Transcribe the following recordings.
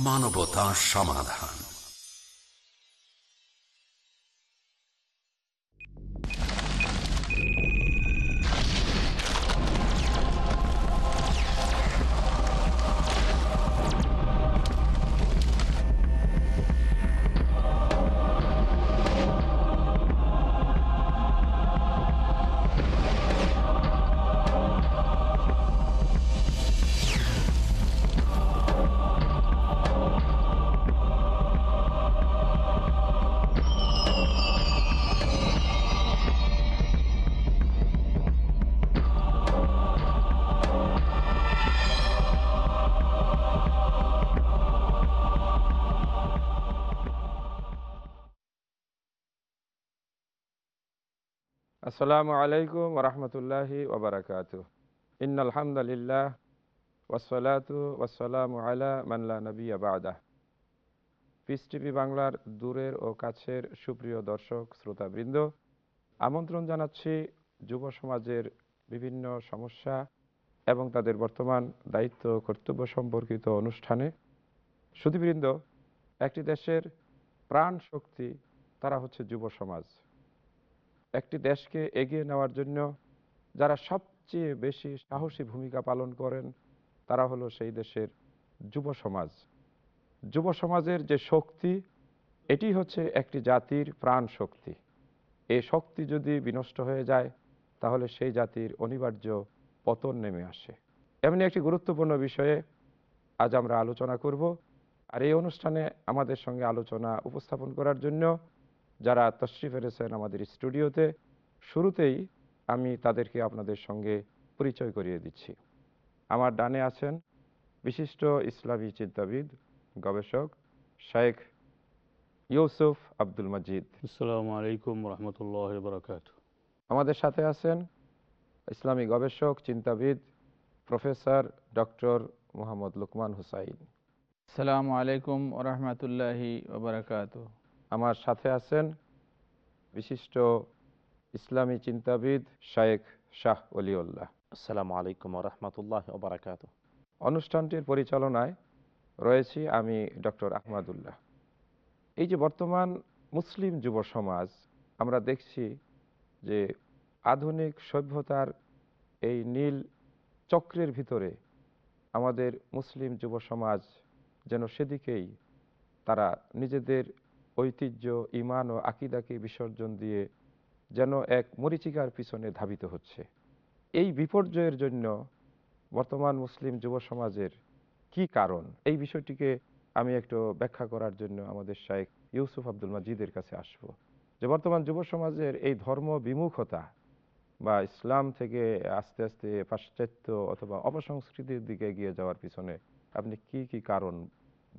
মানবতা সমাধান। আসসালামু আলাইকুম রহমতুল্লাহি ওবরাকাত ইন আলহামদুলিল্লাহ ওসলাতু ওসালামু আলা মাল্লা নবী আবাদা পিস টিভি বাংলার দূরের ও কাছের সুপ্রিয় দর্শক, শ্রোতাবৃন্দ, আমন্ত্রণ জানাচ্ছি যুব সমাজের বিভিন্ন সমস্যা এবং তাদের বর্তমান দায়িত্ব কর্তব্য সম্পর্কিত অনুষ্ঠানে। সুদীবৃন্দ একটি দেশের প্রাণ শক্তি তারা হচ্ছে যুব সমাজ। একটি দেশকে এগিয়ে নেওয়ার জন্য যারা সবচেয়ে বেশি সাহসী ভূমিকা পালন করেন, তারা হলো সেই দেশের যুব সমাজ। যুব সমাজের যে শক্তি, এটি হচ্ছে একটি জাতির প্রাণ শক্তি। এই শক্তি যদি বিনষ্ট হয়ে যায়, তাহলে সেই জাতির অনিবার্য পতন নেমে আসে। এমনি একটি গুরুত্বপূর্ণ বিষয়ে আজ আমরা আলোচনা করব। আর এই অনুষ্ঠানে আমাদের সঙ্গে আলোচনা উপস্থাপন করার জন্য যারা তশরিফ এনেছেন আমাদের স্টুডিওতে শুরুতেই আমি তাদেরকে আপনাদের সঙ্গে পরিচয় করিয়ে দিচ্ছি। আমার ডানে আছেন বিশিষ্ট ইসলামী চিন্তাবিদ গবেষক শেখ ইউসুফ আব্দুল মজিদ। আসসালামু আলাইকুম রহমতুল্লাহ বরকাত আমাদের সাথে আছেন ইসলামী গবেষক চিন্তাবিদ প্রফেসর ডক্টর মোহাম্মদ লুকমান হুসাইন। আসসালামু আলাইকুম রহমতুল্লাহি ওবরাকাত আমার সাথে আছেন বিশিষ্ট ইসলামী চিন্তাবিদ শায়েখ শাহ অলিউল্লাহ। আসসালামু আলাইকুম রহমতুল্লাহ ওবরাকাত অনুষ্ঠানটির পরিচালনায় রয়েছি আমি ডক্টর আহমাদুল্লাহ। এই যে বর্তমান মুসলিম যুব সমাজ আমরা দেখছি যে আধুনিক সভ্যতার এই নীল চক্রের ভিতরে আমাদের মুসলিম যুব সমাজ যেন সেদিকেই তারা নিজেদের ঐতিহ্য ইমান ও আকিদাকে বিসর্জন দিয়ে যেন এক মরিচিকার পিছনে ধাবিত হচ্ছে। এই বিপর্যয়ের জন্য বর্তমান মুসলিম যুব সমাজের কি কারণ? এই বিষয়টিকে আমি একটু ব্যাখ্যা করার জন্য আমাদের শাইখ ইউসুফ আব্দুল মাজিদের কাছে আসব। যে বর্তমান যুব সমাজের এই ধর্ম বিমুখতা বা ইসলাম থেকে আস্তে আস্তে পাশ্চাত্য অথবা অপসংস্কৃতির দিকে এগিয়ে যাওয়ার পিছনে আপনি কি কি কারণ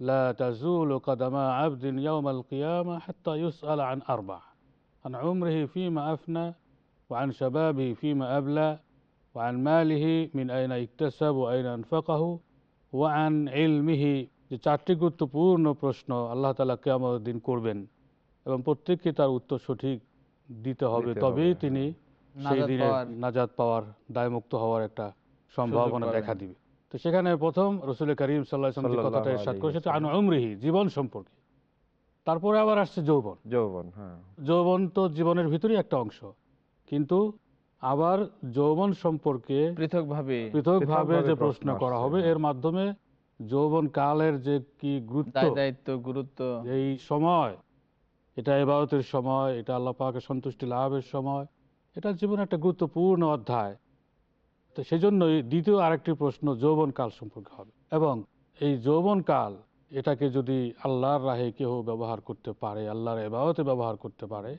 لا تزول قدم عبد يوم القيامة حتى يسأل عن أربع عن عمره فيما أفنى وعن شبابه فيما أبلى وعن ماله من أين اكتسب وأين أنفقه وعن علمه যে চারটি গুরুত্বপূর্ণ প্রশ্ন আল্লাহ তালা কেমন দিন করবেন এবং প্রত্যেককে তার উত্তর সঠিক দিতে হবে দিতে তবেই হবে, তিনি সেই নাজাত দিনে পাওয়ার নাজাত পাওয়ার দায়মুক্ত হওয়ার একটা সম্ভাবনা পাবেন। দেখা দিবে তো সেখানে প্রথম রসুল করিম সাল্লাহ যে কথাটা। উমরিহি জীবন সম্পর্কে। তারপরে আবার আসছে যৌবন। যৌবন হ্যাঁ। যৌবন তো জীবনের ভিতরেই একটা অংশ। কিন্তু আবার যৌবন সম্পর্কে পৃথকভাবে পৃথকভাবে যে প্রশ্ন করা হবে হ্যাঁ। এর মাধ্যমে যৌবন কালের যে কি গুরুত্ব দায়িত্ব গুরুত্ব। এই সময় এটা এবারতের সময় এটা আল্লাহ পাকের সন্তুষ্টি লাভের সময় এটা জীবনে একটা গুরুত্বপূর্ণ অধ্যায়। তো সেজন্যই দ্বিতীয় আরেকটি প্রশ্ন যৌবনকাল সম্পর্কে হবে। এবং এই যৌবনকাল এটাকে যদি আল্লাহর রাহে কেউ ব্যবহার করতে পারে আল্লাহর এবাদতে ব্যবহার করতে পারে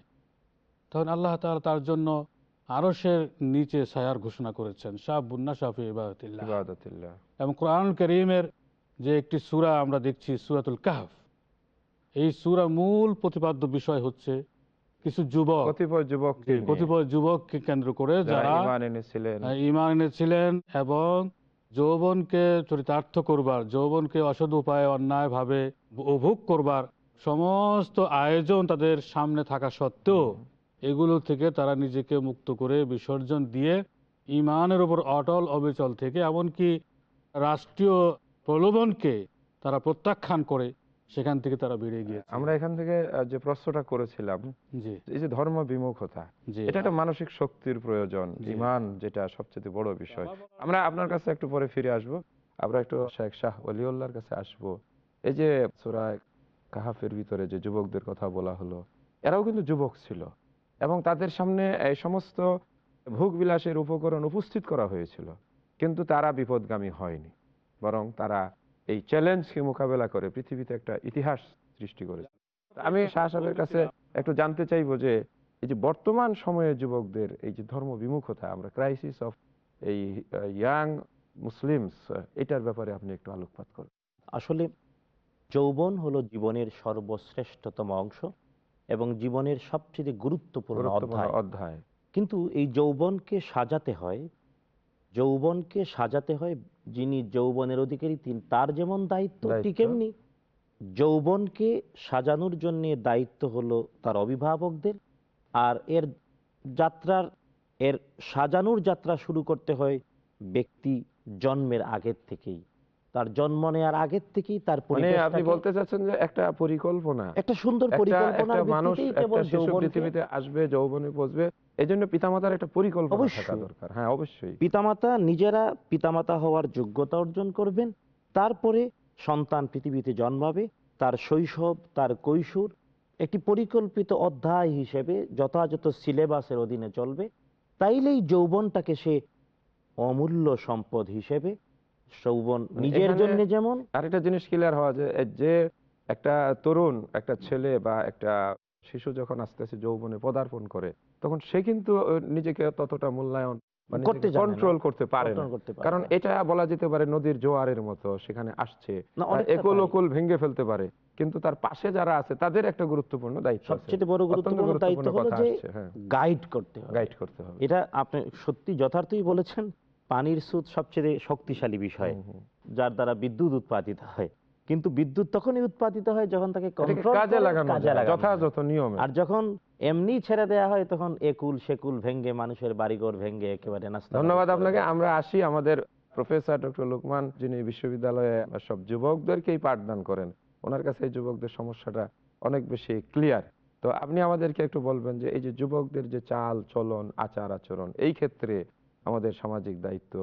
তখন আল্লাহ তাআলা তার জন্য আরশের নিচে সায়ার ঘোষণা করেছেন শাহ বুন্না ইবাদতিল্লাহ। ইবাদতিল্লাহ। এবং কোরআন করিমের যে একটি সুরা আমরা দেখছি সূরাতুল কাহফ এই সুরা মূল প্রতিপাদ্য বিষয় হচ্ছে কিছু যুবক কতিপয় যুবক কতিপয় যুবককে কেন্দ্র করে যারা ইমান এনেছিলেন। এবং যৌবনকে চরিতার্থ করবার যৌবনকে অসৎ উপায়ে অন্যায়ভাবে উপভোগ করবার সমস্ত আয়োজন তাদের সামনে থাকা সত্ত্বেও এগুলো থেকে তারা নিজেকে মুক্ত করে বিসর্জন দিয়ে ইমানের উপর অটল অবিচল থেকে এমনকি রাষ্ট্রীয় প্রলোভনকে তারা প্রত্যাখ্যান করে। সেখান থেকে তারা বেরিয়ে গিয়েছে। আমরা এখান থেকে যে প্রশ্নটা করেছিলাম জি। এই যে ধর্ম বিমুখতা এটা একটা মানসিক শক্তির প্রয়োজন ইমান যেটা সবচেয়ে বড় বিষয়। আমরা আপনার কাছে একটু পরে ফিরে আসব। আমরা একটু শেখ শাহ অলিউল্লাহর কাছে আসব। এই যে সুরায় কাহাফের ভিতরে যে যুবকদের কথা বলা হলো এরাও কিন্তু যুবক ছিল এবং তাদের সামনে এই সমস্ত ভোগ বিলাসের উপকরণ উপস্থিত করা হয়েছিল। কিন্তু তারা বিপদগামী হয়নি বরং তারা এই চ্যালেঞ্জকে মোকাবেলা করে পৃথিবীতে একটা ইতিহাস সৃষ্টি করেছে। আমি শাহ সাহেবের কাছে একটু জানতে চাইব যে এই যে বর্তমান সময়ে যুবকদের এই যে ধর্ম বিমুখতা আমরা ক্রাইসিস অফ এই ইয়াং মুসলিমস এটার ব্যাপারে আপনি একটু আলোকপাত করুন। আসলে যৌবন হলো জীবনের সর্বশ্রেষ্ঠতম অংশ এবং জীবনের সবচেয়ে গুরুত্বপূর্ণ অধ্যায়। কিন্তু এই যৌবনকে সাজাতে হয় যৌবনকে সাজাতে হয় যিনি যৌবনের অধিকারী তিনি তার যেমন দায়িত্ব ঠিক এমনি। যৌবনকে সাজানোর জন্য দায়িত্ব হলো তার অভিভাবকদের। আর এর যাত্রার এর সাজানোর যাত্রা শুরু করতে হয় ব্যক্তি জন্মের আগের থেকেই। তার জন্ম নেওয়ার আগের থেকেই তার মানে আপনি বলতে চাচ্ছেন যে একটা পরিকল্পনা। একটা সুন্দর একটা মানুষ পৃথিবীতে আসবে যৌবনে পৌঁছবে এই জন্য পিতামাতার একটা পরিকল্পনা থাকা দরকার। হ্যাঁ অবশ্যই। পিতামাতা নিজেরা পিতামাতা হওয়ার যোগ্যতা অর্জন করবেন তারপরে সন্তান পৃথিবীতে জন্মাবে তার শৈশব তার কৈশোর একটি পরিকল্পিত অধ্যায় হিসেবে যথাযথ সিলেবাসের অধীনে চলবে তাইলেই যৌবনটাকে সে অমূল্য সম্পদ হিসেবে যৌবন নিজের জন্য যেমন। আরেকটা জিনিস ক্লিয়ার হওয়া যে যে একটা তরুণ একটা ছেলে বা একটা শিশু যখন আস্তে আস্তে যৌবনে পদার্পণ করে তখন সে কিন্তু নিজেকে ততটা মূল্যায়ন। কন্ট্রোল করতে পারে না। কারণ এটা বলা যেতে পারে নদীর জোয়ারের মতো সেখানে আসছে একুল। ওকুল ভেঙে ফেলতে পারে। কিন্তু তার পাশে যারা আছে তাদের একটা গুরুত্বপূর্ণ দায়িত্ব। সবচেয়ে বড় গুরুত্বপূর্ণ দায়িত্ব হলো কথা যে হ্যাঁ। গাইড করতে হবে। গাইড করতে হবে। এটা আপনি সত্যি যথার্থই বলেছেন। পানির স্রোত সবচেয়ে শক্তিশালী বিষয়। যার দ্বারা বিদ্যুৎ উৎপাদিত হয়। কিন্তু বিদ্যুৎ তখনই উৎপাদিত হয় যখন তাকে কাজে লাগানো কাজে যায়, লাগানো। যথাযথ নিয়মে। আর যখন এমনি ছেড়ে দেয়া হয় তখন একুল সেকুল ভেঙ্গে মানুষের বাড়িঘর ভেঙ্গে একেবারে নাস্তা ধন্যবাদ আপনাকে। আমরা আসি আমাদের প্রফেসর ডক্টর লুকমান যিনি বিশ্ববিদ্যালয়ে সব যুবকদেরকেই পাঠদান করেন। ওনার কাছে এই যুবকদের সমস্যাটা অনেক বেশি ক্লিয়ার তো আপনি আমাদেরকে একটু বলবেন যে এই যে যুবকদের যে চাল চলন আচার আচরণ এই ক্ষেত্রে আমাদের সামাজিক দায়িত্ব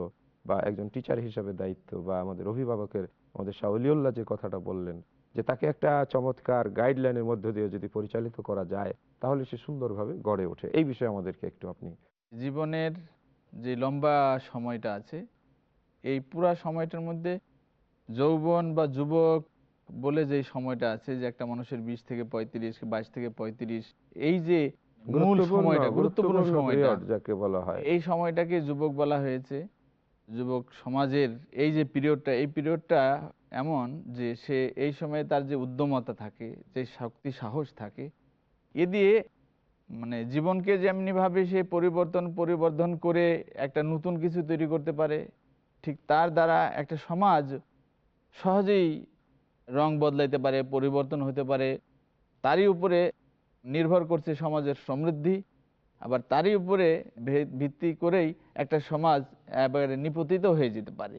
বা একজন টিচার হিসেবে দায়িত্ব বা আমাদের অভিভাবকের, আমাদের শাহলিউল্লাহ যে কথাটা বললেন যে তাকে একটা চমৎকার গাইডলাইনের মধ্য দিয়ে যদি পরিচালিত করা যায়, তাহলে সে সুন্দরভাবে গড়ে ওঠে। এই বিষয়ে আমাদেরকে একটু আপনি জীবনের যে লম্বা সময়টা আছে, এই পুরা সময়টার মধ্যে যৌবন বা যুবক বলে যে সময়টা আছে যে একটা মানুষের বিশ থেকে পঁয়ত্রিশ, বাইশ থেকে পঁয়ত্রিশ, এই যে মূল সময়টা গুরুত্বপূর্ণ সময়টা। যাকে বলা হয়। এই সময়টাকে যুবক বলা হয়েছে। যুবক সমাজের এই যে পিরিয়ডটা এই পিরিয়ডটা এমন যে সে এই সময়ে তার যে উদ্যমতা থাকে যে শক্তি সাহস থাকে এ দিয়ে মানে জীবনকে যেমনিভাবে সে পরিবর্তন পরিবর্ধন করে একটা নতুন কিছু তৈরি করতে পারে ঠিক তার দ্বারা একটা সমাজ সহজেই রং বদলাইতে পারে পরিবর্তন হতে পারে তারই উপরে নির্ভর করছে সমাজের সমৃদ্ধি, আবার তারই উপরে ভিত্তি করেই একটা সমাজ এবারে নিপতিত হয়ে যেতে পারে।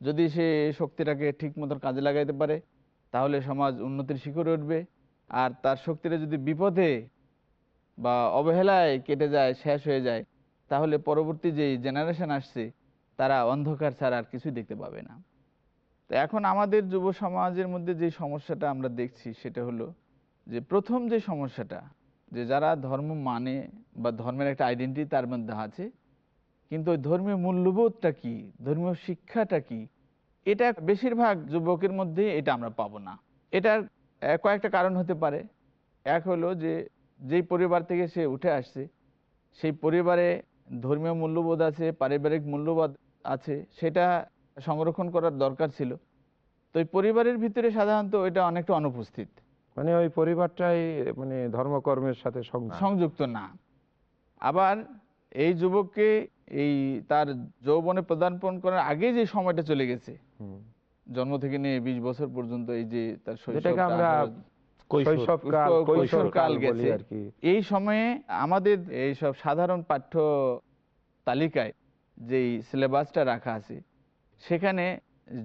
যদি সে শক্তিটাকে ঠিক মতন কাজে লাগাইতে পারে, তাহলে সমাজ উন্নতির শিখরে উঠবে। আর তার শক্তিটা যদি বিপদে বা অবহেলায় কেটে যায়, শেষ হয়ে যায়, তাহলে পরবর্তী যে জেনারেশন আসছে, তারা অন্ধকার ছাড়া আর কিছুই দেখতে পাবে না। তো এখন আমাদের যুব সমাজের মধ্যে যে সমস্যাটা আমরা দেখছি, সেটা হলো যে প্রথম যে সমস্যাটা, যে যারা ধর্ম মানে বা ধর্মের একটা আইডেন্টিটি তার মধ্যে আছে, কিন্তু ওই ধর্মীয় মূল্যবোধটা কি, ধর্মীয় শিক্ষাটা কি, এটা বেশিরভাগ যুবকের মধ্যে এটা আমরা পাবো না। এটার কয়েকটা কারণ হতে পারে। এক হলো যে, যেই পরিবার থেকে সে উঠে আসছে, সেই পরিবারে ধর্মীয় মূল্যবোধ আছে, পারিবারিক মূল্যবোধ আছে, সেটা সংরক্ষণ করার দরকার ছিল। তো এই পরিবারের ভিতরে সাধারণত এটা অনেকটা অনুপস্থিত। মানে ওই পরিবারটাই মানে ধর্মকর্মের সাথে সংযুক্ত। না। আবার এই যুবককে এই তার যৌবনে প্রদানপণ করার আগে যে সময়টা চলে গেছে জন্ম থেকে নিয়ে বিশ বছর পর্যন্ত এই যে তার আমরা কৈশোরকাল কৈশোরকাল গেছে। এই সময়ে আমাদের এই সব সাধারণ পাঠ্য তালিকায় যেই সিলেবাসটা রাখা আছে সেখানে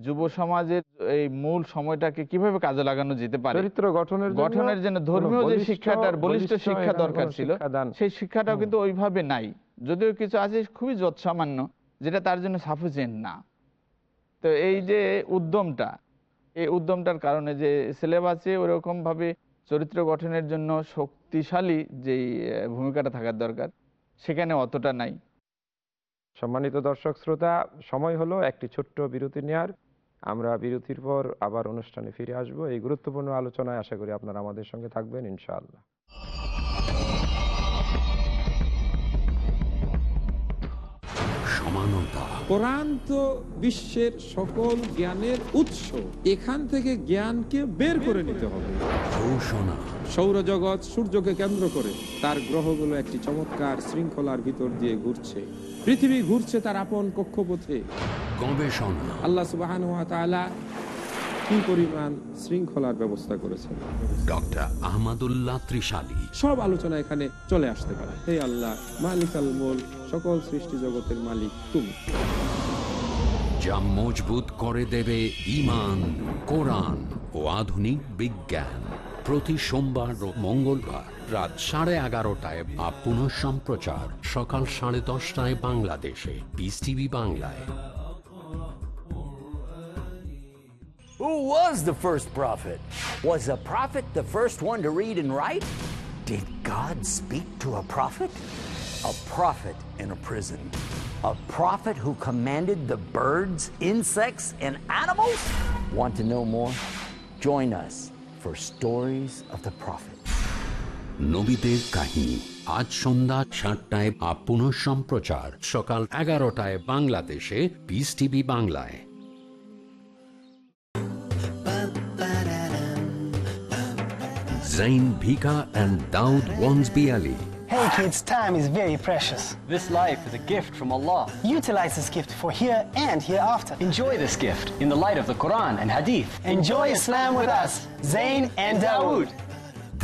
যুব সমাজের এই মূল সময়টাকে কীভাবে কাজে লাগানো যেতে পারে? চরিত্র গঠনের গঠনের জন্য ধর্মীয় যে শিক্ষাটার বলিষ্ঠ শিক্ষা দরকার ছিল সেই শিক্ষাটাও কিন্তু ওইভাবে নাই। যদিও কিছু আছে খুবই যৎসামান্য যেটা তার জন্য সাফিসিয়েন্ট না। তো এই যে উদ্যমটা এই উদ্যমটার কারণে যে সিলেবাসে ওরকম ভাবে চরিত্র গঠনের জন্য শক্তিশালী যেই ভূমিকাটা থাকার দরকার সেখানে অতটা নাই। সম্মানিত দর্শক শ্রোতা সময় হলো একটি ছোট্ট বিরতি নেওয়ার আমরা বিরতির পর আবার অনুষ্ঠানে ফিরে আসব। এই গুরুত্বপূর্ণ আলোচনায় আশা করি আপনারা আমাদের সঙ্গে থাকবেন ইনশাআল্লাহ। কোরআন তো বিশ্বের সকল জ্ঞানের উৎস এখান থেকে জ্ঞানকে বের করে নিতে হবে। ঘোষণা। সৌরজগৎ সূর্যকে কেন্দ্র করে তার গ্রহগুলো একটি চমৎকার শৃঙ্খলার ভিতর দিয়ে ঘুরছে। পৃথিবী ঘুরছে তার আপন কক্ষপথে। গবেষণা। আল্লাহ সুবাহ কি পরিমাণ শৃঙ্খলার ব্যবস্থা করেছেন। ডক্টর আহমদুল্লাহ ত্রিশালী। সব আলোচনা এখানে চলে আসতে পারে। হে আল্লাহ মালিক আল সকল সৃষ্টি জগতের মালিক তুমি। যা মজবুত করে দেবে ইমান কোরআন ও আধুনিক বিজ্ঞান। প্রতি সোমবার ও মঙ্গলবার রাত সাড়ে এগারোটায় বা পুনঃ সম্প্রচার সকাল সাড়ে দশটায় বাংলাদেশে পিস টিভি বাংলায় Who was the first prophet? Was a prophet the first one to read and write? Did God speak to a prophet? A prophet in a prison. A prophet who commanded the birds, insects, and animals? Want to know more? Join us for Stories of the Prophet. নবীদের কাহিনী আজ সন্ধ্যা সাতটায় বা পুনঃ সম্প্রচার সকাল এগারোটায় বাংলাদেশে পিস টিভি বাংলায় Zain Bhika and Daud Wansby Ali. Hey kids, time is very precious. This life is a gift from Allah. Utilize this gift for here and hereafter. Enjoy this gift in the light of the Quran and Hadith. Enjoy Islam with us, Zayn and Dawood.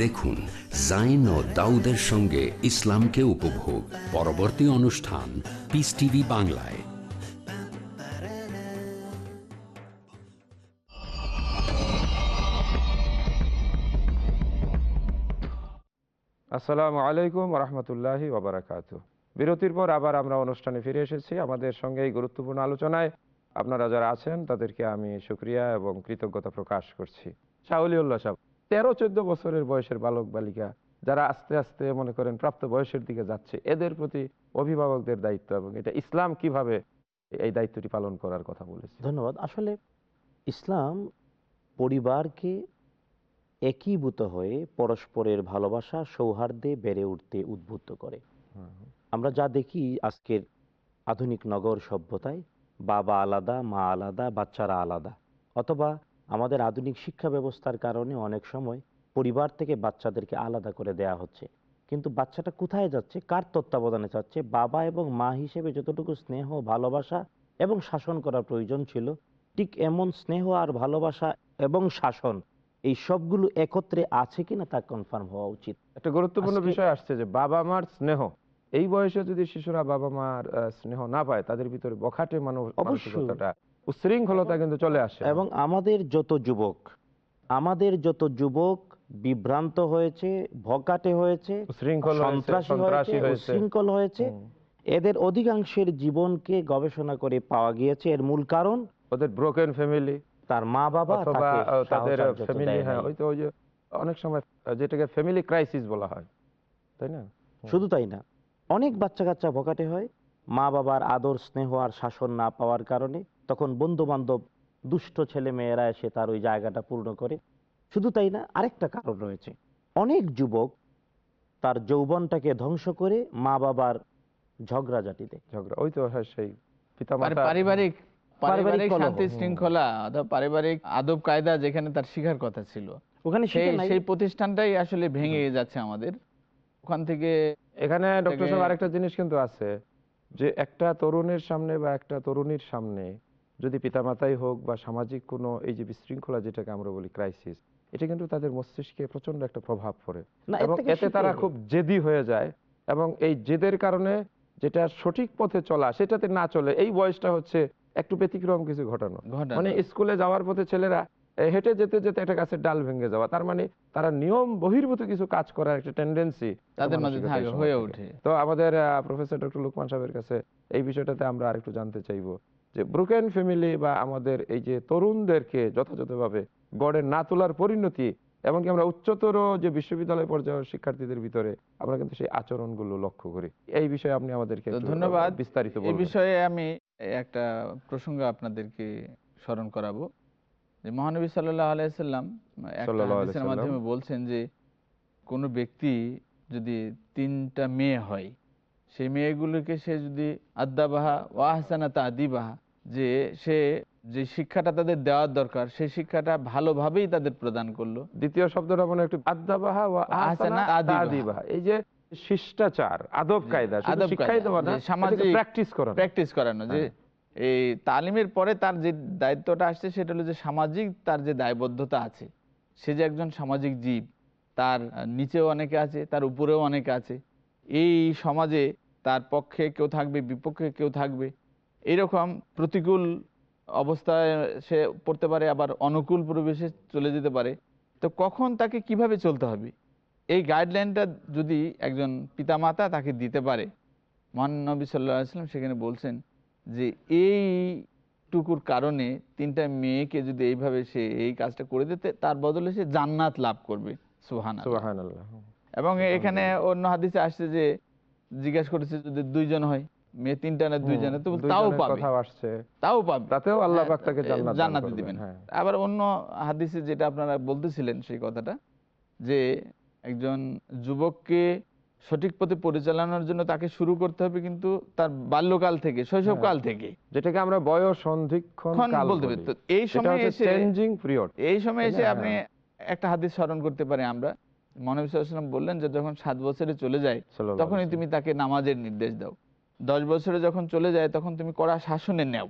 দেখুন জাইন ও দাউদের সঙ্গে ইসলামকে উপভোগ। পরবর্তী অনুষ্ঠান piece TV বাংলায়। আসসালামু আলাইকুম রহমতুল্লাহি ওবরাকাত বিরতির পর আবার আমরা অনুষ্ঠানে ফিরে এসেছি আমাদের সঙ্গে এই গুরুত্বপূর্ণ আলোচনায়। আপনারা যারা আছেন তাদেরকে আমি সুক্রিয়া এবং কৃতজ্ঞতা প্রকাশ করছি। শাহলিউল্লাহ সাহেব তেরো চোদ্দ বছরের বয়সের বালক বালিকা যারা আস্তে আস্তে মনে করেন প্রাপ্ত বয়সের দিকে যাচ্ছে, এদের প্রতি অভিভাবকদের দায়িত্ব এবং এটা ইসলাম কীভাবে এই দায়িত্বটি পালন করার কথা বলেছে। ধন্যবাদ। আসলে ইসলাম পরিবারকে একীভূত হয়ে পরস্পরের ভালোবাসা, সৌহার্দ্যে বেড়ে উঠতে উদ্বুদ্ধ করে। আমরা যা দেখি আজকের আধুনিক নগর সভ্যতায়, বাবা আলাদা, মা আলাদা, বাচ্চারা আলাদা, অথবা আমাদের আধুনিক শিক্ষা ব্যবস্থার কারণে অনেক সময় পরিবার থেকে বাচ্চাদেরকে আলাদা করে দেয়া হচ্ছে কিন্তু বাচ্চাটা কোথায় যাচ্ছে কার তত্ত্বাবধানে যাচ্ছে বাবা এবং মা হিসেবে যতটুকু স্নেহ ভালোবাসা এবং শাসন করার প্রয়োজন ছিল ঠিক এমন স্নেহ আর ভালোবাসা এবং শাসন এই সবগুলো একত্রে আছে কিনা তা কনফার্ম হওয়া উচিত একটা গুরুত্বপূর্ণ বিষয় আসছে যে বাবা মার স্নেহ এই বয়সে যদি শিশুরা বাবা মার স্নেহ না পায় তাদের ভিতরে বখাটে মানুষ অবশ্যই। উশৃঙ্খলতা কিন্তু চলে আসে। এবং আমাদের যত যুবক আমাদের যত যুবক বিভ্রান্ত হয়েছে ভকাটে হয়েছে উশৃঙ্খল হয়েছে, এদের অধিকাংশের জীবনকে গবেষণা করে পাওয়া গিয়েছে। এর মূল কারণ? ওদের ব্রোকেন ফ্যামিলি তার মা বাবা অথবা তাদের ফ্যামিলি হ্যাঁ ওই তো ওই যে অনেক সময় যেটাকে ফ্যামিলি ক্রাইসিস বলা হয় তাই না? শুধু তাই না অনেক বাচ্চা কাচ্চা ভকাটে হয় মা বাবার আদর স্নেহ আর শাসন না পাওয়ার কারণে। তখন বন্ধু বান্ধব দুষ্ট ছেলে মেয়েরা এসে তার ওই জায়গাটা পূর্ণ করে। শুধু তাই না আরেকটা কারণ রয়েছে। অনেক যুবক তার যৌবনটাকে ধ্বংস করে মা বাবার ঝগড়াঝাটিতে। ঝগড়া ওই তো হ্যাঁ সেই পারিবারিক পারিবারিক শান্তি শৃঙ্খলা অথবা পারিবারিক আদব কায়দা যেখানে তার শিখার কথা ছিল ওখানে সেই সেই প্রতিষ্ঠানটাই আসলে ভেঙে যাচ্ছে আমাদের। ওখান থেকে এখানে ডক্টর সাহেব আরেকটা জিনিস কিন্তু আছে যে একটা তরুণের সামনে বা একটা তরুণীর সামনে যদি পিতামাতাই হোক বা সামাজিক কোনো এই যে বিশৃঙ্খলা যেটাকে আমরা বলি ক্রাইসিস এটা কিন্তু তাদের মস্তিষ্কে প্রচণ্ড একটা প্রভাব পড়ে। এবং এতে তারা খুব জেদি হয়ে যায় এবং এই জেদের কারণে যেটা সঠিক পথে চলা সেটাতে না চলে এই বয়সটা হচ্ছে একটু ব্যতিক্রম কিছু ঘটানো। ঘটানো। মানে স্কুলে যাওয়ার পথে ছেলেরা হেঁটে যেতে যেতে একটা গাছের ডাল ভেঙে যাওয়া তার মানে তারা নিয়ম বহির্ভূত কিছু কাজ করার একটা টেন্ডেন্সি তাদের মাঝে হয়ে ওঠে। তো আমাদের প্রফেসর ডক্টর লুকমান সাহেবের কাছে এই বিষয়টাতে আমরা আরেকটু জানতে চাইব। যে ব্রুকেন ফ্যামিলি বা আমাদের এই যে তরুণদেরকে যথাযথভাবে গড়ে না তোলার পরিণতি এমনকি আমরা উচ্চতর যে বিশ্ববিদ্যালয় পর্যায়ের শিক্ষার্থীদের ভিতরে আমরা কিন্তু সেই আচরণগুলো লক্ষ্য করি। এই বিষয়ে আপনি আমাদেরকে ধন্যবাদ। বিস্তারিত এই বিষয়ে আমি একটা প্রসঙ্গ আপনাদেরকে স্মরণ করাবো। যে মহানবী সাল্লাহ আলাইসাল্লাম একটা হাদিসের মাধ্যমে বলছেন যে কোনো ব্যক্তি যদি তিনটা মেয়ে হয় সেই মেয়েগুলোকে সে যদি আদাবাহা ও আহসানা তা আদিবাহা যে সে যে শিক্ষাটা তাদের দেওয়ার দরকার সেই শিক্ষাটা ভালোভাবেই তাদের প্রদান করল দ্বিতীয় শব্দটা মনে একটু আদাবাহা আদিবাহা। এই যে শিষ্টাচার আদব কায়দা আদব সামাজিক প্র্যাকটিস করানো যে হ্যাঁ। এই তালিমের পরে তার যে দায়িত্বটা আসছে সেটা হলো যে সামাজিক তার যে দায়বদ্ধতা আছে সে যে একজন সামাজিক জীব তার নিচেও অনেকে আছে তার উপরেও অনেকে আছে এই সমাজে তার পক্ষে কেউ থাকবে বিপক্ষে কেউ থাকবে এইরকম প্রতিকূল অবস্থায় সে পড়তে পারে আবার অনুকূল পরিবেশে চলে যেতে পারে। তো কখন তাকে কীভাবে চলতে হবে? এই গাইডলাইনটা যদি একজন পিতামাতা তাকে দিতে পারে মহানবী সাল্লাহ আসলাম সেখানে বলছেন যে এইটুকুর কারণে তিনটা মেয়েকে যদি এইভাবে সে এই কাজটা করে দিতে তার বদলে সে জান্নাত লাভ করবে। সুহান এবং এখানে অন্য হাদিসে আসছে যে জিজ্ঞাসা করেছে যদি দুইজন হয় মেয়ে তিনটা না দুইজনে তো তাও পাবে। তাও পাবে। তাতেও আল্লাহ হ্যাঁ, পাক তাকে জান্নাত জান্নাতে দিবেন। হ্যাঁ। আবার অন্য হাদিসে যেটা আপনারা বলতেছিলেন সেই কথাটা যে একজন যুবককে সঠিক পথে পরিচালনার জন্য তাকে শুরু করতে হবে কিন্তু তার বাল্যকাল থেকে শৈশবকাল থেকে। যেটাকে আমরা বয়স সন্ধিক্ষণ ক্ষণ বলতে পারি। এই সময় এসে। এই সময় এসে আপনি একটা হাদিস স্মরণ করতে পারি আমরা। মহানবী সাল্লাল্লাহু বললেন যে যখন সাত বছরে চলে যায় তখনই তুমি তাকে নামাজের নির্দেশ দাও। দশ বছরে যখন চলে যায় তখন তুমি কড়া শাসনে নেও।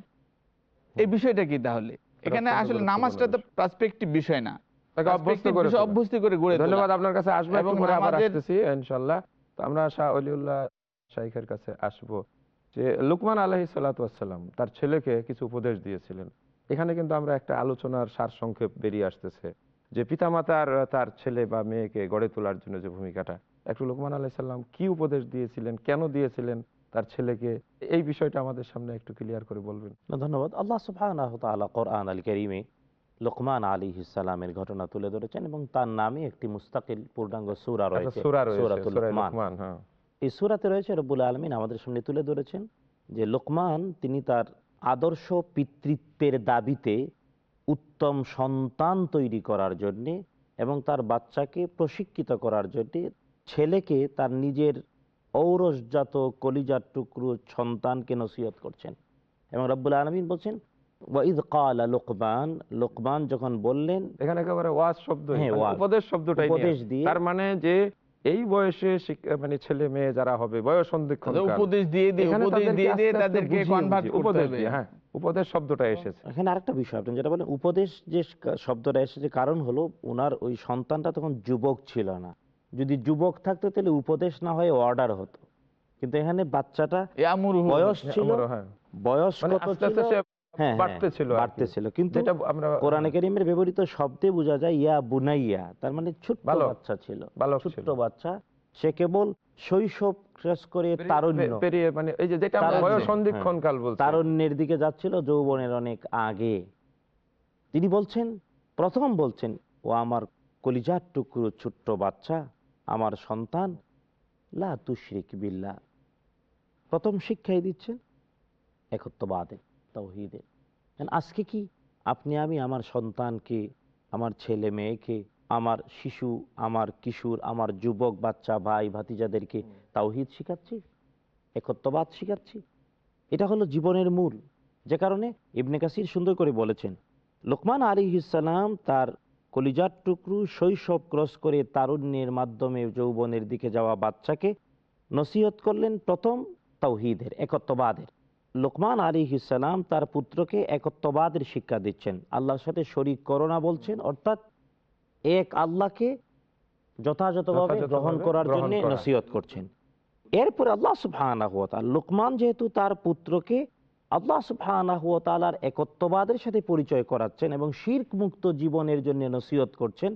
এই বিষয়টা কি তাহলে? এখানে আসলে নামাজটা তো পার্সপেক্টিভ বিষয় না। তাকে করে বিষয় তোলা। অভ্যস্ত করে গড়ে ধন্যবাদ আপনার কাছে। আসব এবং আবার আসতেছি ইনশাআল্লাহ। তো আমরা শাহ অলিউল্লাহ শাইখের কাছে আসব। যে লুকমান আলাহি সাল্লাম তার ছেলেকে কিছু উপদেশ দিয়েছিলেন। এখানে কিন্তু আমরা একটা আলোচনার সার সংক্ষেপ বেরিয়ে আসতেছে। যে পিতামাতার তার ছেলে বা মেয়েকে গড়ে তোলার জন্য যে ভূমিকাটা। একটু লুকমান আলাহি সাল্লাম কি উপদেশ দিয়েছিলেন? কেন দিয়েছিলেন? তার ছেলেকে এই বিষয়টা আমাদের সামনে একটু ক্লিয়ার করে বলবেন। ধন্যবাদ। আল্লাহ কোরআন আল কারীমে লোকমান আলী ইসালামের ঘটনা তুলে ধরেছেন এবং তার নামে একটি মুস্তাকিল পূর্ণাঙ্গ সূরা রয়েছে হ্যাঁ। এই সূরাতে রয়েছে রব্বুল আলমিন আমাদের সামনে তুলে ধরেছেন যে লোকমান তিনি তার আদর্শ পিতৃত্বের দাবিতে উত্তম সন্তান তৈরি করার জন্যে এবং তার বাচ্চাকে প্রশিক্ষিত করার জন্যে ছেলেকে তার নিজের ঔরসজাত কলিজার টুকরো সন্তানকে নসিহত করছেন। এবং রব্বুল আলমিন বলছেন ওয়াইদ কালা লোকমান লোকমান যখন বললেন এখানে একেবারে ওয়াজ শব্দ হ্যাঁ, উপদেশ শব্দটাই উপদেশ দিয়ে- তার মানে যে এই বয়সে মানে ছেলে মেয়ে যারা হবে বয়স সন্ধিক্ষণ উপদেশ দিয়ে দিয়ে, উপদেশ দিয়ে দিয়ে তাদেরকে করতে উপদেশ দিয়ে, হ্যাঁ উপদেশ শব্দটা এসেছে। এখানে আরেকটা বিষয় আপনি যেটা বলেন উপদেশ যে শব্দটা এসেছে কারণ হলো ওনার ওই সন্তানটা তখন যুবক ছিল না। যদি যুবক থাকতো তাহলে উপদেশ না হয়ে অর্ডার হতো। কিন্তু এখানে বাচ্চাটা বয়স ছিল হ্যাঁ। বয়স কত ছিল? হ্যাঁ, হ্যাঁ, বাড়তেছিল আর কি। বাড়তেছিল কিন্তু কোরআনে কারিমের ব্যবহৃত শব্দে বোঝা যায় ইয়া বুনাইয়া। তার মানে ছোট্ট বাচ্চা ছিল। ছোট্ট বাচ্চা। সে কেবল শৈশব করে তারুণ্য। মানে এই যে যেটা আমরা তারুণ্য, বয়স সন্ধিক্ষণ কাল বলছি। তারুণ্যের দিকে যাচ্ছিল যৌবনের অনেক আগে। তিনি বলছেন প্রথম বলছেন ও আমার কলিজার টুকরো ছোট্ট বাচ্চা। আমার সন্তান, লা তুশরিক বিল্লাহ। প্রথম শিক্ষাই দিচ্ছেন একত্ববাদে, তৌহিদে। কারণ আজকে কি আপনি, আমি আমার সন্তানকে, আমার ছেলে মেয়েকে, আমার শিশু, আমার কিশোর, আমার যুবক, বাচ্চা, ভাই, ভাতিজাদেরকে তাওহিদ শিখাচ্ছি? একত্ববাদ শিখাচ্ছি? এটা হলো জীবনের মূল। যে কারণে ইবনে কাসির সুন্দর করে বলেছেন, লোকমান আলী ইসালাম তার কলিজার টুকরু শৈশব ক্রস করে তারুণ্যের মাধ্যমে যৌবনের দিকে যাওয়া বাচ্চাকে নসিহত করলেন প্রথম তৌহিদের একত্ববাদের। লোকমান আলী ইসালাম তার পুত্রকে একত্ববাদের শিক্ষা দিচ্ছেন। আল্লাহর সাথে শরিক করোনা বলছেন অর্থাৎ এক আল্লাহকে যথাযথভাবে গ্রহণ করার জন্য নসিহত করছেন। এরপর আল্লাহ ওয়া লোকমান যেহেতু তার পুত্রকে আল্লাহ সুবহানাহু ওয়া তাআলার একত্ববাদের সাথে পরিচয় করাচ্ছেন এবং শির্ক মুক্ত জীবনের জন্য নসিহত করছেন।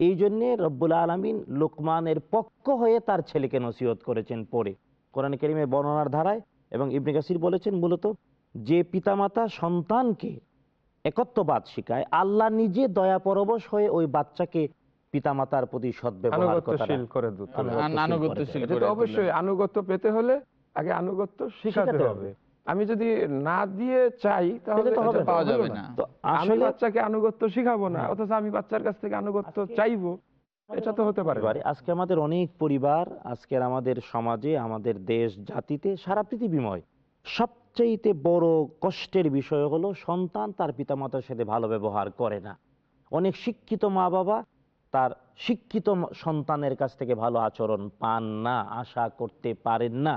এই জন্যে রব্বুল আলমিন লোকমানের পক্ষ হয়ে তার ছেলেকে নসিহত করেছেন পরে। কোরআন কেরিমের বর্ণনার ধারায় এবং ইবনে কাসির বলেছেন মূলত যে পিতামাতা সন্তানকে একত্ববাদ শিখায় আল্লাহ নিজে দয়া পরবশ হয়ে ওই বাচ্চাকে পিতামাতার প্রতি সদ্ব্যবহার করে। অবশ্যই আনুগত্য পেতে হলে আগে আনুগত্য শিখাতে হবে। আমি যদি না দিয়ে চাই তাহলে তো হবে না। পাওয়া যাবে না। তো আমি বাচ্চাকে আনুগত্য শিখাবো না। অথচ আমি বাচ্চার কাছ থেকে আনুগত্য চাইব এটা তো হতে পারে। আজকে আমাদের অনেক পরিবার আজকের আমাদের সমাজে আমাদের দেশ জাতিতে সারা পৃথিবীময় সবচাইতে বড় কষ্টের বিষয় হলো সন্তান তার পিতামাতার সাথে ভালো ব্যবহার করে না অনেক শিক্ষিত মা বাবা তার শিক্ষিত সন্তানের কাছ থেকে ভালো আচরণ পান না আশা করতে পারেন না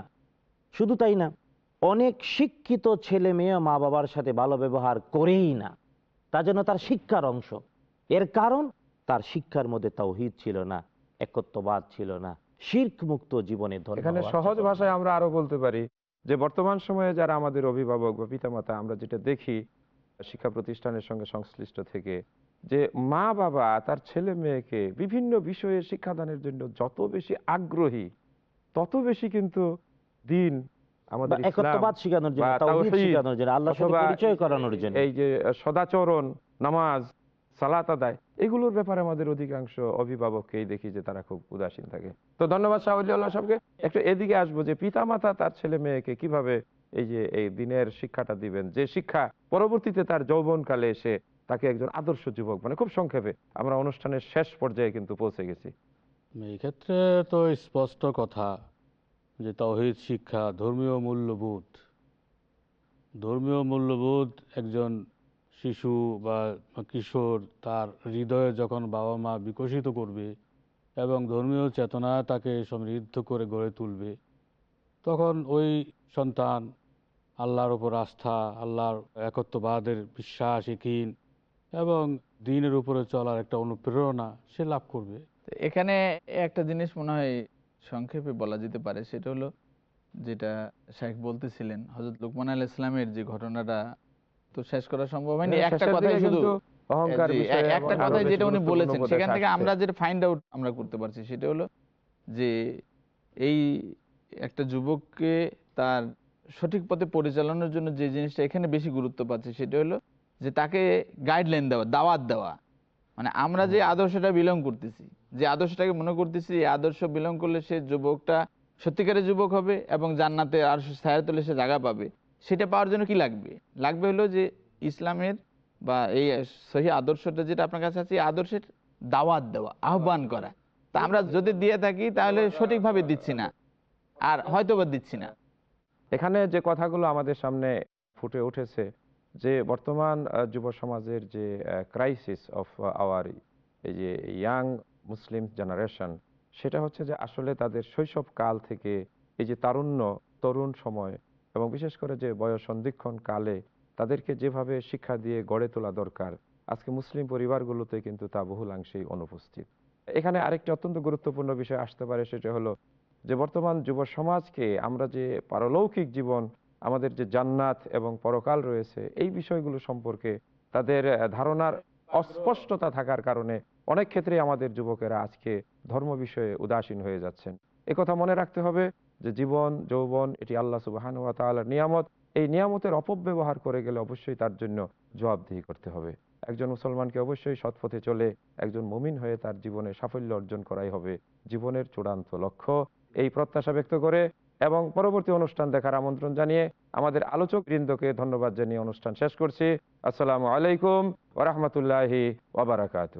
শুধু তাই না অনেক শিক্ষিত ছেলে মেয়ে মা বাবার সাথে ভালো ব্যবহার করেই না। তা যেন তার শিক্ষার অংশ। এর কারণ তার শিক্ষার মধ্যে তাওহিদ ছিল না একত্ববাদ ছিল না শির্ক মুক্ত জীবনের ধর্ম এখানে সহজ ভাষায় আমরা আরও বলতে পারি যে বর্তমান সময়ে যারা আমাদের অভিভাবক বা পিতামাতা আমরা যেটা দেখি শিক্ষা প্রতিষ্ঠানের সঙ্গে সংশ্লিষ্ট থেকে যে মা বাবা তার ছেলে মেয়েকে বিভিন্ন বিষয়ে শিক্ষাদানের জন্য যত বেশি আগ্রহী তত বেশি কিন্তু দিন আমাদের একত্ববাদ শেখানোর জন্য তাওহীদ তাওহীদ শেখানোর জন্য আল্লাহর সাথে পরিচয় করানোর জন্য। এই যে সদাচরণ নামাজ সালাত আদায় এগুলোর ব্যাপারে আমাদের অধিকাংশ অভিভাবককেই দেখি যে তারা খুব উদাসীন থাকে। তো ধন্যবাদ শাহুল্লাহ সাহেবকে। একটু এদিকে আসব যে পিতামাতা তার ছেলে মেয়েকে কীভাবে এই যে এই দিনের শিক্ষাটা দিবেন যে শিক্ষা পরবর্তীতে তার যৌবনকালে এসে তাকে একজন আদর্শ যুবক মানে খুব সংক্ষেপে আমরা অনুষ্ঠানের শেষ পর্যায়ে কিন্তু পৌঁছে গেছি। এই ক্ষেত্রে তো স্পষ্ট কথা যে তৌহিদ শিক্ষা ধর্মীয় মূল্যবোধ। ধর্মীয় মূল্যবোধ একজন শিশু বা কিশোর তার হৃদয়ে যখন বাবা মা বিকশিত করবে এবং ধর্মীয় চেতনা তাকে সমৃদ্ধ করে গড়ে তুলবে, তখন ওই সন্তান আল্লাহর ওপর আস্থা, আল্লাহর একত্ববাদের বিশ্বাস ইকিন এবং দিনের উপরে চলার একটা অনুপ্রেরণা সে লাভ করবে। এখানে একটা জিনিস মনে হয় সংক্ষেপে বলা যেতে পারে সেটা হলো যেটা শেখ বলতেছিলেন হজরত লুকমান আল ইসলামের যে ঘটনাটা তো শেষ করা সম্ভব হয়নি। হ্যাঁ, একটা কথাই শুধু অহংকার একটা কথাই যেটা উনি বলেছেন সেখান থেকে আমরা যেটা ফাইন্ড আউট আমরা করতে পারছি সেটা হলো যে এই একটা যুবককে তার সঠিক পথে পরিচালনার জন্য যে জিনিসটা এখানে বেশি গুরুত্ব পাচ্ছে সেটা হলো যে তাকে গাইডলাইন দেওয়া দাওয়াত দেওয়া। মানে আমরা যে আদর্শটা বিলং করতেছি। যে আদর্শটাকে মনে করতেছি, এই আদর্শ বিলং করলে সে যুবকটা সত্যিকারের যুবক হবে এবং জান্নাতে আর ছায়াতলে সে জায়গা পাবে। সেটা পাওয়ার জন্য কি লাগবে? লাগবে হলো যে ইসলামের বা এই সহি আদর্শটা যেটা আপনার কাছে আছে আদর্শের দাওয়াত দেওয়া, আহ্বান করা। তা আমরা যদি দিয়ে থাকি, তাহলে সঠিকভাবে দিচ্ছি না। আর হয়তো বা দিচ্ছি না। এখানে যে কথাগুলো আমাদের সামনে ফুটে উঠেছে, যে বর্তমান যুব সমাজের যে ক্রাইসিস অফ আওয়ার এই যে ইয়াং মুসলিম জেনারেশন সেটা হচ্ছে যে আসলে তাদের শৈশব কাল থেকে এই যে তারুণ্য, তরুণ সময় এবং বিশেষ করে যে বয়স সন্ধিক্ষণ কালে তাদেরকে যেভাবে শিক্ষা দিয়ে গড়ে তোলা দরকার, আজকে মুসলিম পরিবারগুলোতে কিন্তু তা বহুলাংশেই অনুপস্থিত। এখানে আরেকটি অত্যন্ত গুরুত্বপূর্ণ বিষয় আসতে পারে, সেটা হলো যে বর্তমান যুব সমাজকে আমরা যে পারলৌকিক জীবন, আমাদের যে জান্নাত এবং পরকাল রয়েছে, এই বিষয়গুলো সম্পর্কে তাদের ধারণার অস্পষ্টতা থাকার কারণে অনেক ক্ষেত্রে আমাদের যুবকেরা আজকে ধর্ম বিষয়ে উদাসীন হয়ে যাচ্ছেন। কথা মনে রাখতে হবে যে জীবন, যৌবন, এটি আল্লাহ সুবাহান ওয়া তাআলার নিয়ামত। এই নিয়ামতের অপব্যবহার করে গেলে অবশ্যই তার জন্য জবাবদিহি করতে হবে। একজন মুসলমানকে অবশ্যই সৎপথে চলে একজন মুমিন হয়ে তার জীবনে সাফল্য অর্জন করাই হবে জীবনের চূড়ান্ত লক্ষ্য। এই প্রত্যাশা ব্যক্ত করে এবং পরবর্তী অনুষ্ঠান দেখার আমন্ত্রণ জানিয়ে আমাদের আলোচক বৃন্দকে ধন্যবাদ জানিয়ে অনুষ্ঠান শেষ করছি। আসসালামু আলাইকুম ওরহমতুল্লাহি ওবরাকাতু